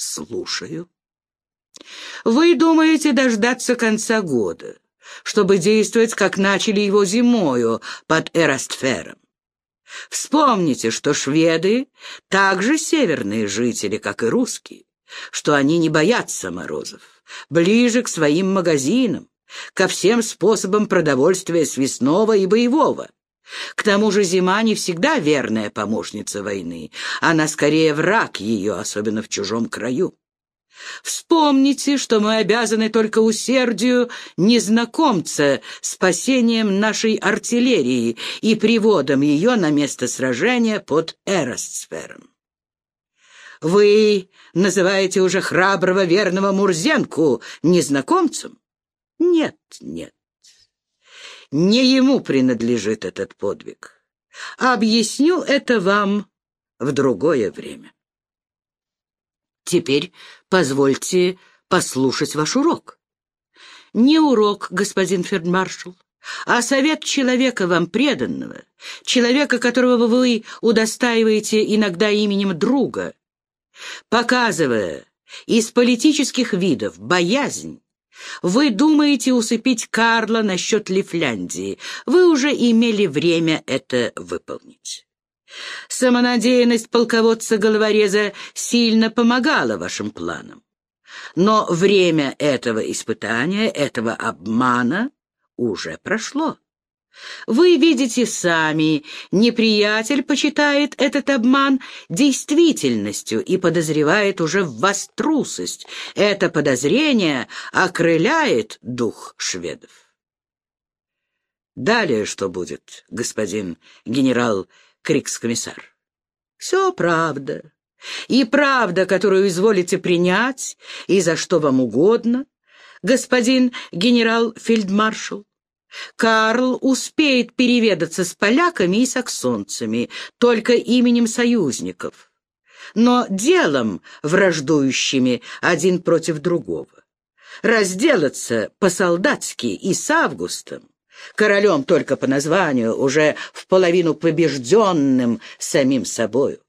Слушаю. Вы думаете дождаться конца года, чтобы действовать, как начали его зимою под Эрастфером. Вспомните, что шведы также северные жители, как и русские, что они не боятся морозов, ближе к своим магазинам, ко всем способам продовольствия свясного и боевого. К тому же зима не всегда верная помощница войны, она скорее враг ее, особенно в чужом краю. Вспомните, что мы обязаны только усердию незнакомца спасением нашей артиллерии и приводом ее на место сражения под Эростсфером. Вы называете уже храброго верного Мурзенку незнакомцем? Нет, нет. Не ему принадлежит этот подвиг. Объясню это вам в другое время. Теперь позвольте послушать ваш урок. Не урок, господин фельдмаршал, а совет человека вам преданного, человека, которого вы удостаиваете иногда именем друга, показывая из политических видов боязнь, вы думаете усыпить Карла насчет Лифляндии. Вы уже имели время это выполнить. Самонадеянность полководца-головореза сильно помогала вашим планам. Но время этого испытания, этого обмана уже прошло. Вы видите сами, неприятель почитает этот обман действительностью и подозревает уже в вас трусость. Это подозрение окрыляет дух шведов. Далее что будет, господин генерал крикс-комиссар? Все правда. И правда, которую изволите принять, и за что вам угодно, господин генерал-фельдмаршал. Карл успеет переведаться с поляками и саксонцами, только именем союзников, но делом враждующими один против другого. Разделаться по-солдатски и с Августом, королем только по названию, уже в половину побежденным самим собою.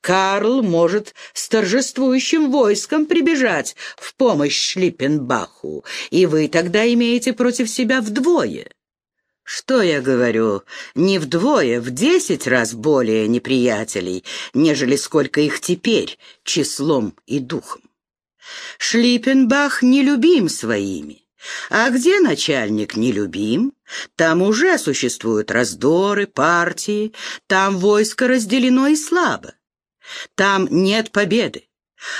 Карл может с торжествующим войском прибежать в помощь Шлиппенбаху, и вы тогда имеете против себя вдвое. Что я говорю, не вдвое, в десять раз более неприятелей, нежели сколько их теперь числом и духом. Шлиппенбах нелюбим своими, а где начальник нелюбим, там уже существуют раздоры, партии, там войско разделено и слабо. Там нет победы.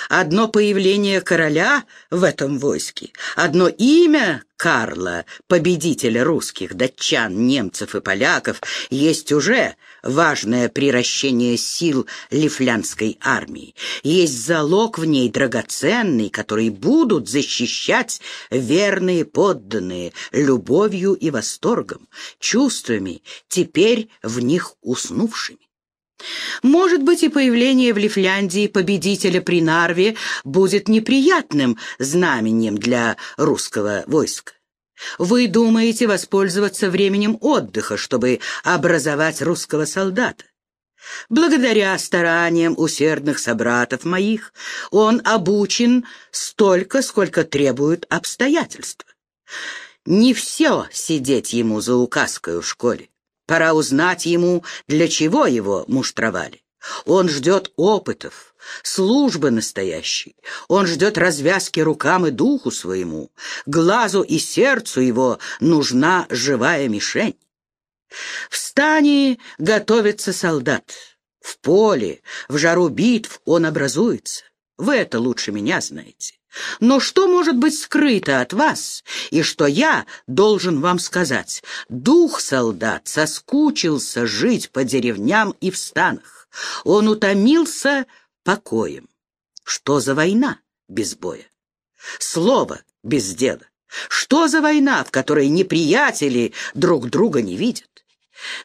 Одно появление короля в этом войске, одно имя Карла, победителя русских, датчан, немцев и поляков, есть уже важное приращение сил лифлянской армии. Есть залог в ней драгоценный, который будут защищать верные подданные любовью и восторгом, чувствами, теперь в них уснувшими. Может быть, и появление в Лифляндии победителя при Нарве будет неприятным знаменем для русского войска. Вы думаете воспользоваться временем отдыха, чтобы образовать русского солдата. Благодаря стараниям усердных собратов моих он обучен столько, сколько требуют обстоятельства. Не все сидеть ему за указкой в школе. Пора узнать ему, для чего его муштровали. Он ждет опытов, службы настоящей. Он ждет развязки рукам и духу своему. Глазу и сердцу его нужна живая мишень. В стане готовится солдат. В поле, в жару битв он образуется. Вы это лучше меня знаете. Но что может быть скрыто от вас, и что я должен вам сказать? Дух солдат соскучился жить по деревням и в станах. Он утомился покоем. Что за война без боя? Слово без дела. Что за война, в которой неприятели друг друга не видят?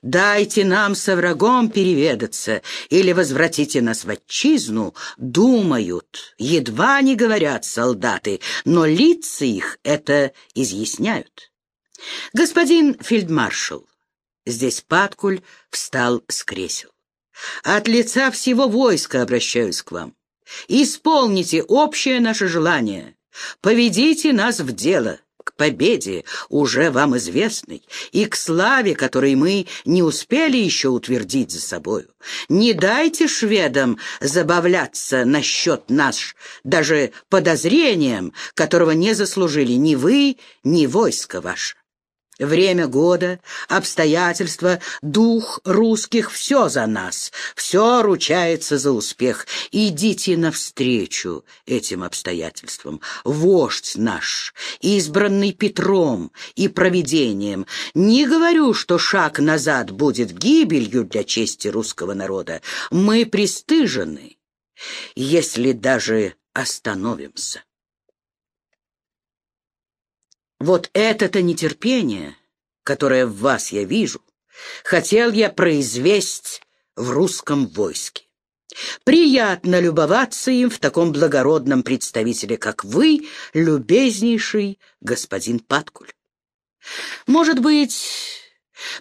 Дайте нам со врагом переведаться или возвратите нас в отчизну, думают, едва не говорят солдаты, но лица их это изъясняют. Господин фельдмаршал, здесь Паткуль встал с кресел. От лица всего войска обращаюсь к вам. Исполните общее наше желание. Поведите нас в дело, к победе, уже вам известной, и к славе, которой мы не успели еще утвердить за собою. Не дайте шведам забавляться насчет нас даже подозрением, которого не заслужили ни вы, ни войско ваше. Время года, обстоятельства, дух русских — все за нас, все ручается за успех. Идите навстречу этим обстоятельствам. Вождь наш, избранный Петром и провидением, не говорю, что шаг назад будет гибелью для чести русского народа. Мы пристыжены, если даже остановимся. Вот это-то нетерпение, которое в вас я вижу, хотел я произвесть в русском войске. Приятно любоваться им в таком благородном представителе, как вы, любезнейший господин Паткуль. Может быть,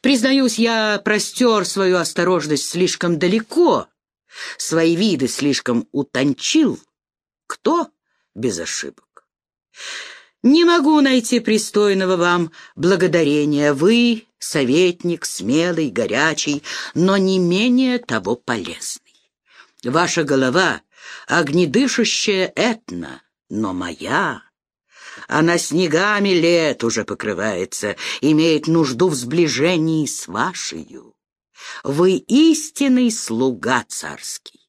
признаюсь, я простер свою осторожность слишком далеко, свои виды слишком утончил. Кто без ошибок? Не могу найти пристойного вам благодарения. Вы — советник, смелый, горячий, но не менее того полезный. Ваша голова — огнедышащая этна, но моя... Она снегами лет уже покрывается, имеет нужду в сближении с вашею. Вы истинный слуга царский.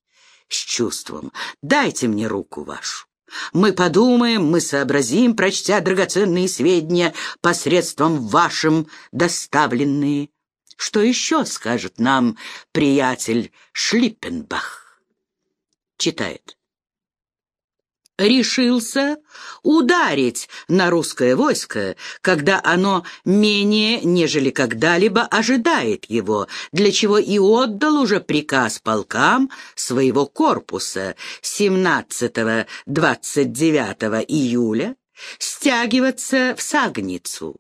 С чувством дайте мне руку вашу. Мы подумаем, мы сообразим, прочтя драгоценные сведения посредством вашим доставленные. Что еще скажет нам приятель Шлиппенбах? Читает решился ударить на русское войско, когда оно менее, нежели когда-либо ожидает его, для чего и отдал уже приказ полкам своего корпуса 17-29 июля стягиваться в Сагницу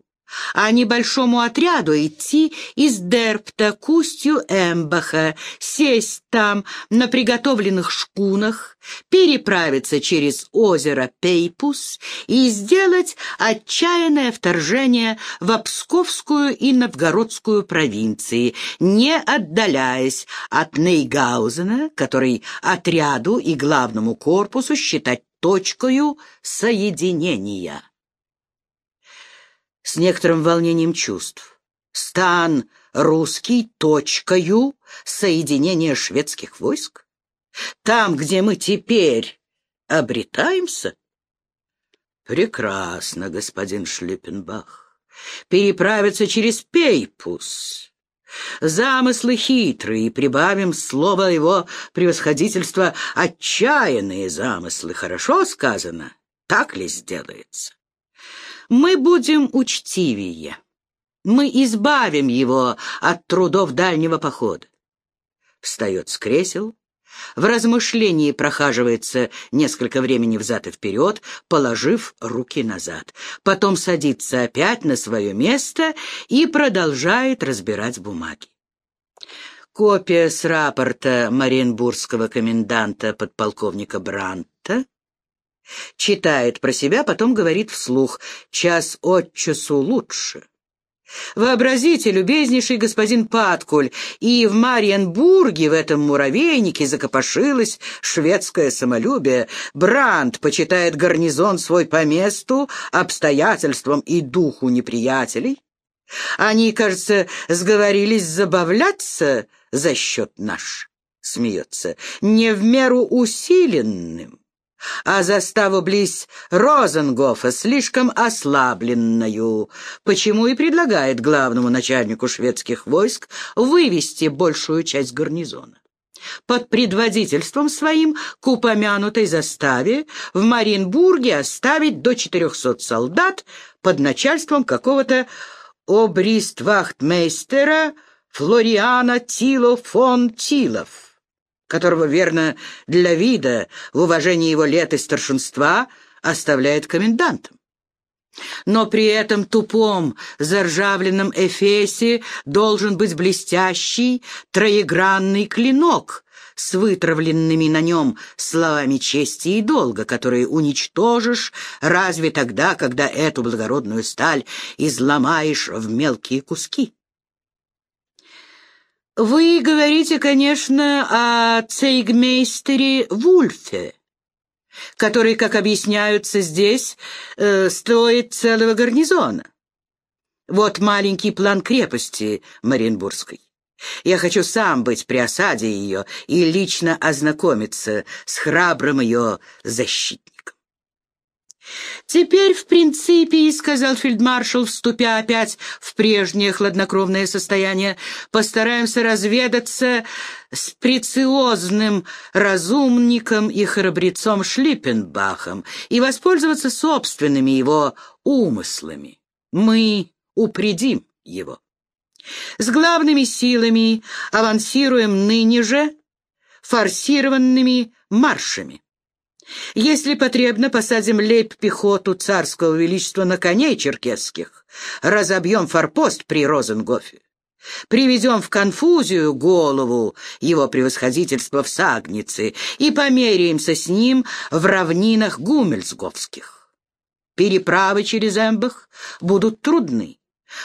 а небольшому отряду идти из Дерпта к устью Эмбаха, сесть там на приготовленных шкунах, переправиться через озеро Пейпус и сделать отчаянное вторжение в Псковскую и Новгородскую провинции, не отдаляясь от Нейгаузена, который отряду и главному корпусу считать точкою соединения с некоторым волнением чувств. Стан русский точкою соединения шведских войск? Там, где мы теперь обретаемся? Прекрасно, господин Шлиппенбах. Переправиться через Пейпус. Замыслы хитрые, прибавим слово его превосходительства отчаянные замыслы. Хорошо сказано? Так ли сделается? Мы будем учтивее. Мы избавим его от трудов дальнего похода. Встает с кресел, в размышлении прохаживается несколько времени взад и вперед, положив руки назад. Потом садится опять на свое место и продолжает разбирать бумаги. Копия с рапорта Мариенбургского коменданта подполковника Бранта Читает про себя, потом говорит вслух «час от часу лучше». Вообразите, любезнейший господин Паткуль, и в Мариенбурге, в этом муравейнике, закопошилось шведское самолюбие. Бранд почитает гарнизон свой по месту, обстоятельствам и духу неприятелей. Они, кажется, сговорились забавляться за счет наш, смеется, не в меру усиленным а заставу близ Розенгофа слишком ослабленную, почему и предлагает главному начальнику шведских войск вывести большую часть гарнизона. Под предводительством своим к упомянутой заставе в Маринбурге оставить до 400 солдат под начальством какого-то обриствахтмейстера Флориана Тило фон Тилов которого, верно, для вида, в уважении его лет и старшинства, оставляет комендантом. Но при этом тупом, заржавленном эфесе должен быть блестящий троегранный клинок с вытравленными на нем словами чести и долга, которые уничтожишь разве тогда, когда эту благородную сталь изломаешь в мелкие куски. Вы говорите, конечно, о цейгмейстере Вульфе, который, как объясняются здесь, э, стоит целого гарнизона. Вот маленький план крепости Мариенбургской. Я хочу сам быть при осаде ее и лично ознакомиться с храбрым ее защитником. «Теперь, в принципе, — сказал фельдмаршал, вступя опять в прежнее хладнокровное состояние, — постараемся разведаться с прециозным разумником и храбрецом Шлиппенбахом и воспользоваться собственными его умыслами. Мы упредим его. С главными силами авансируем ныне же форсированными маршами. Если потребно, посадим лейб-пехоту царского величества на коней черкесских, разобьем форпост при Розенгофе, приведем в конфузию голову его превосходительства в Сагнице и померяемся с ним в равнинах гумельсговских. Переправы через Эмбах будут трудны.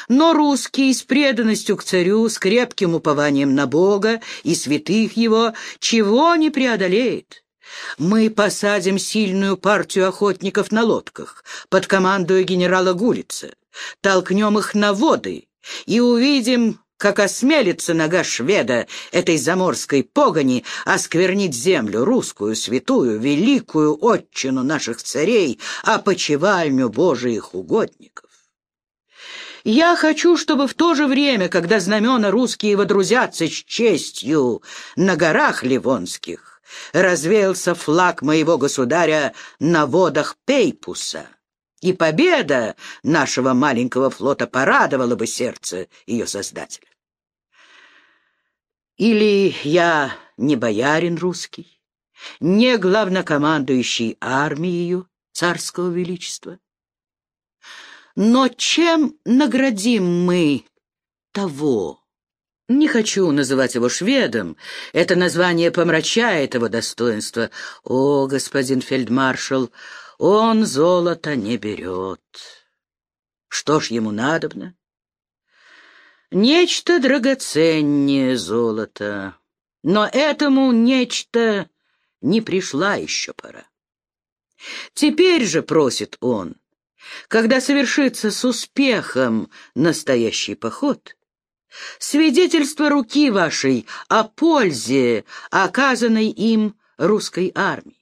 Но русский с преданностью к царю, с крепким упованием на Бога и святых его, чего не преодолеет. Мы посадим сильную партию охотников на лодках под командой генерала Гулица, толкнем их на воды и увидим, как осмелится нога шведа этой заморской погони осквернить землю русскую, святую, великую отчину наших царей, опочивальню Божиих угодников. Я хочу, чтобы в то же время, когда знамена русские водрузятся с честью на горах Ливонских, развеялся флаг моего государя на водах Пейпуса, и победа нашего маленького флота порадовала бы сердце ее создателя. Или я не боярин русский, не главнокомандующий армией царского величества? Но чем наградим мы того, не хочу называть его шведом. Это название помрачает его достоинство. О, господин фельдмаршал, он золото не берет. Что ж ему надобно? Нечто драгоценнее золота. Но этому нечто не пришла еще пора. Теперь же, просит он, когда совершится с успехом настоящий поход — свидетельство руки вашей о пользе, оказанной им русской армии.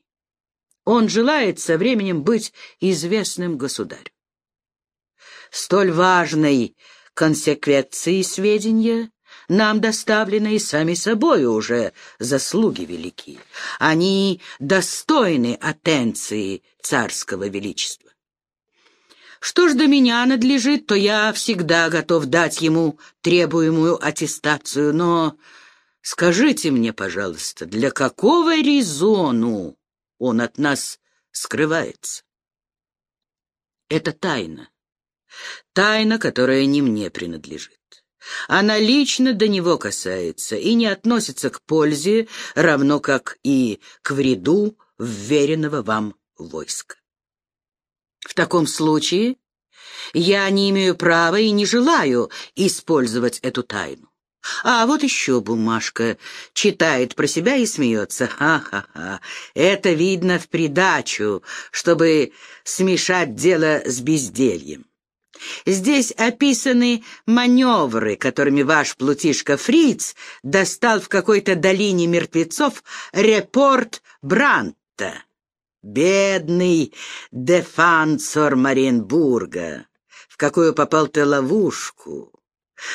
Он желает со временем быть известным государем. Столь важной консеквенции сведения нам доставлены и сами собой уже заслуги великие. Они достойны атенции царского величества. Что ж до меня надлежит, то я всегда готов дать ему требуемую аттестацию, но скажите мне, пожалуйста, для какого резону он от нас скрывается? Это тайна. Тайна, которая не мне принадлежит. Она лично до него касается и не относится к пользе, равно как и к вреду вверенного вам войска. В таком случае я не имею права и не желаю использовать эту тайну. А вот еще бумажка. Читает про себя и смеется. Ха-ха-ха. Это видно в придачу, чтобы смешать дело с бездельем. Здесь описаны маневры, которыми ваш плутишка Фриц достал в какой-то долине мертвецов репорт Бранта. Бедный дефансор Маренбурга, в какую попал ты ловушку.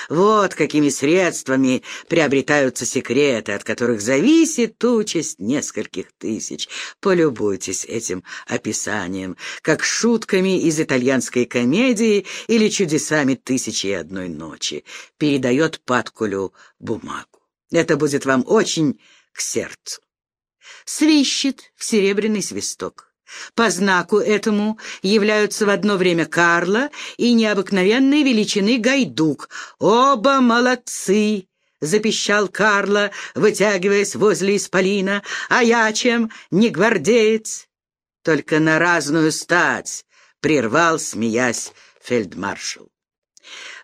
Вот какими средствами приобретаются секреты, от которых зависит участь нескольких тысяч. Полюбуйтесь этим описанием, как шутками из итальянской комедии или чудесами «Тысячи и одной ночи». Передает Паткулю бумагу. Это будет вам очень к сердцу свищет в серебряный свисток. По знаку этому являются в одно время Карла и необыкновенной величины Гайдук. Оба молодцы, — запищал Карло, вытягиваясь возле исполина. «А я чем? Не гвардеец?» «Только на разную стать!» — прервал, смеясь, фельдмаршал.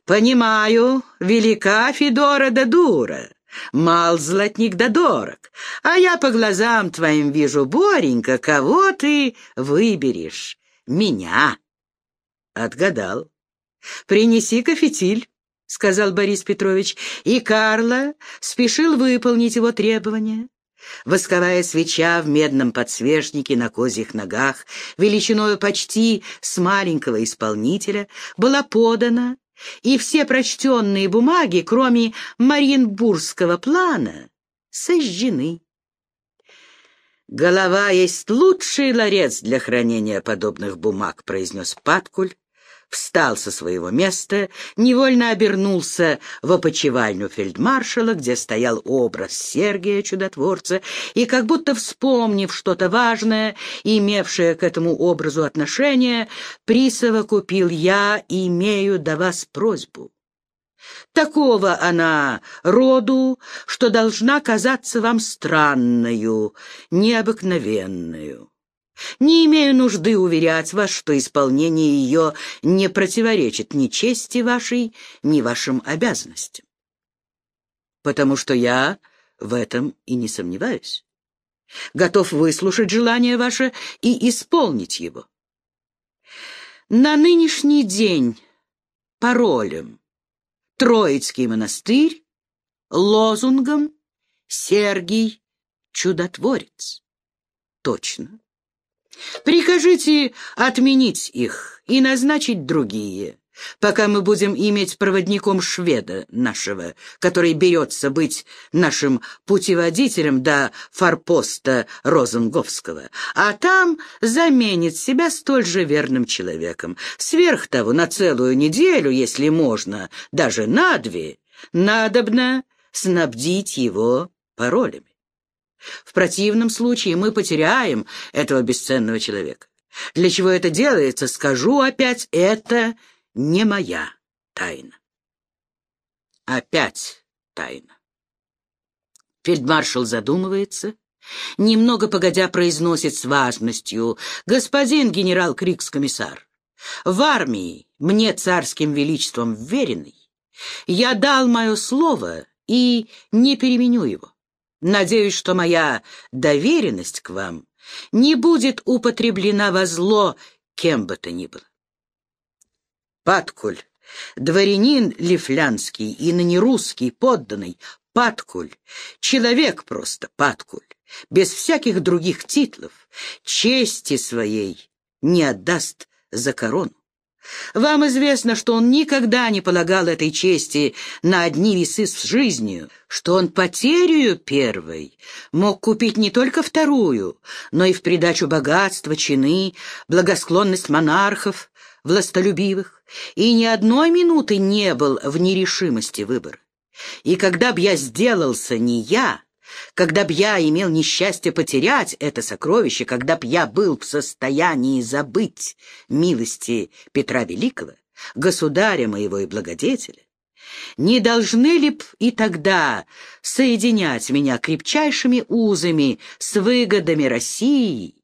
«Понимаю, велика Федора да дура, мал золотник да дорог, а я по глазам твоим вижу, Боренька, кого ты выберешь? Меня!» «Отгадал. Принеси-ка фитиль» — сказал Борис Петрович, и Карло спешил выполнить его требования. Восковая свеча в медном подсвечнике на козьих ногах, величиною почти с маленького исполнителя, была подана, и все прочтенные бумаги, кроме Мариенбургского плана, сожжены. «Голова есть лучший ларец для хранения подобных бумаг», — произнес Паткуль, встал со своего места, невольно обернулся в опочивальню фельдмаршала, где стоял образ Сергия Чудотворца, и, как будто вспомнив что-то важное, имевшее к этому образу отношение, присовокупил «Я имею до вас просьбу». Такого она роду, что должна казаться вам странною, необыкновенную. Не имею нужды уверять вас, что исполнение ее не противоречит ни чести вашей, ни вашим обязанностям. Потому что я в этом и не сомневаюсь. Готов выслушать желание ваше и исполнить его. На нынешний день паролем Троицкий монастырь, лозунгом Сергий Чудотворец. Точно. Прикажите отменить их и назначить другие, пока мы будем иметь проводником шведа нашего, который берется быть нашим путеводителем до форпоста Розенговского, а там заменит себя столь же верным человеком. Сверх того, на целую неделю, если можно, даже на две, надобно снабдить его паролями. В противном случае мы потеряем этого бесценного человека. Для чего это делается, скажу опять, это не моя тайна. Опять тайна. Фельдмаршал задумывается, немного погодя произносит с важностью «Господин генерал Крикс-комиссар, в армии, мне царским величеством веренный, я дал мое слово и не переменю его. Надеюсь, что моя доверенность к вам не будет употреблена во зло кем бы то ни было. Паткуль, дворянин лифлянский и ныне русский подданный, Паткуль, человек просто Паткуль, без всяких других титлов, чести своей не отдаст за корону. Вам известно, что он никогда не полагал этой чести на одни весы с жизнью, что он потерю первой мог купить не только вторую, но и в придачу богатства, чины, благосклонность монархов, властолюбивых, и ни одной минуты не был в нерешимости выбора. И когда б я сделался не я, когда б я имел несчастье потерять это сокровище, когда б я был в состоянии забыть милости Петра Великого, государя моего и благодетеля, не должны ли б и тогда соединять меня крепчайшими узами с выгодами России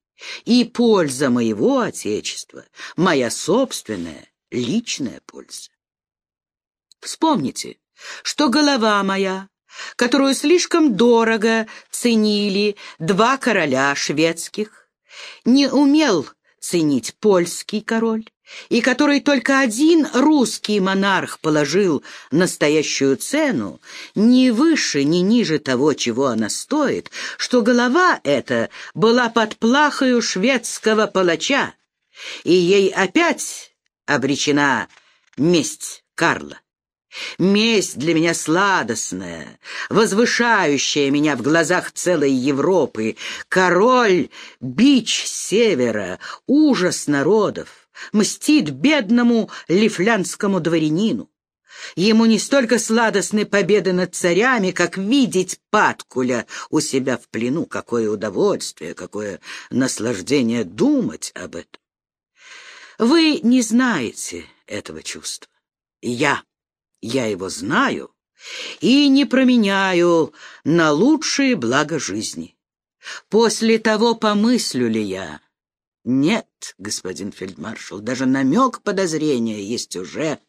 и польза моего Отечества, моя собственная личная польза? Вспомните, что голова моя которую слишком дорого ценили два короля шведских, не умел ценить польский король, и который только один русский монарх положил настоящую цену, ни выше, ни ниже того, чего она стоит, что голова эта была под плахою шведского палача, и ей опять обречена месть Карла. Месть для меня сладостная, возвышающая меня в глазах целой Европы. Король — бич севера, ужас народов, мстит бедному лифлянскому дворянину. Ему не столько сладостны победы над царями, как видеть Паткуля у себя в плену. Какое удовольствие, какое наслаждение думать об этом. Вы не знаете этого чувства. Я я его знаю, и не променяю на лучшие блага жизни. После того помыслю ли я? Нет, господин фельдмаршал, даже намек подозрения есть уже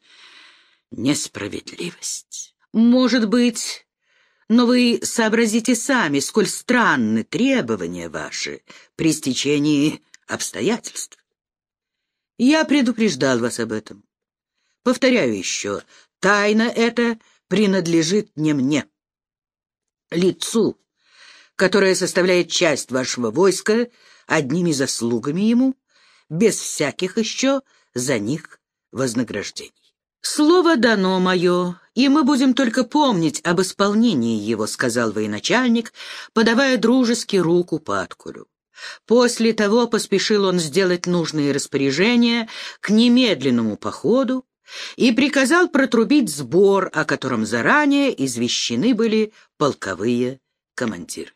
несправедливость. Может быть, но вы сообразите сами, сколь странны требования ваши при стечении обстоятельств. Я предупреждал вас об этом. Повторяю еще, тайна эта принадлежит не мне. Лицу, которое составляет часть вашего войска, одними заслугами ему, без всяких еще за них вознаграждений. Слово дано мое, и мы будем только помнить об исполнении его, сказал военачальник, подавая дружески руку Паткулю. После того поспешил он сделать нужные распоряжения к немедленному походу и приказал протрубить сбор, о котором заранее извещены были полковые командиры.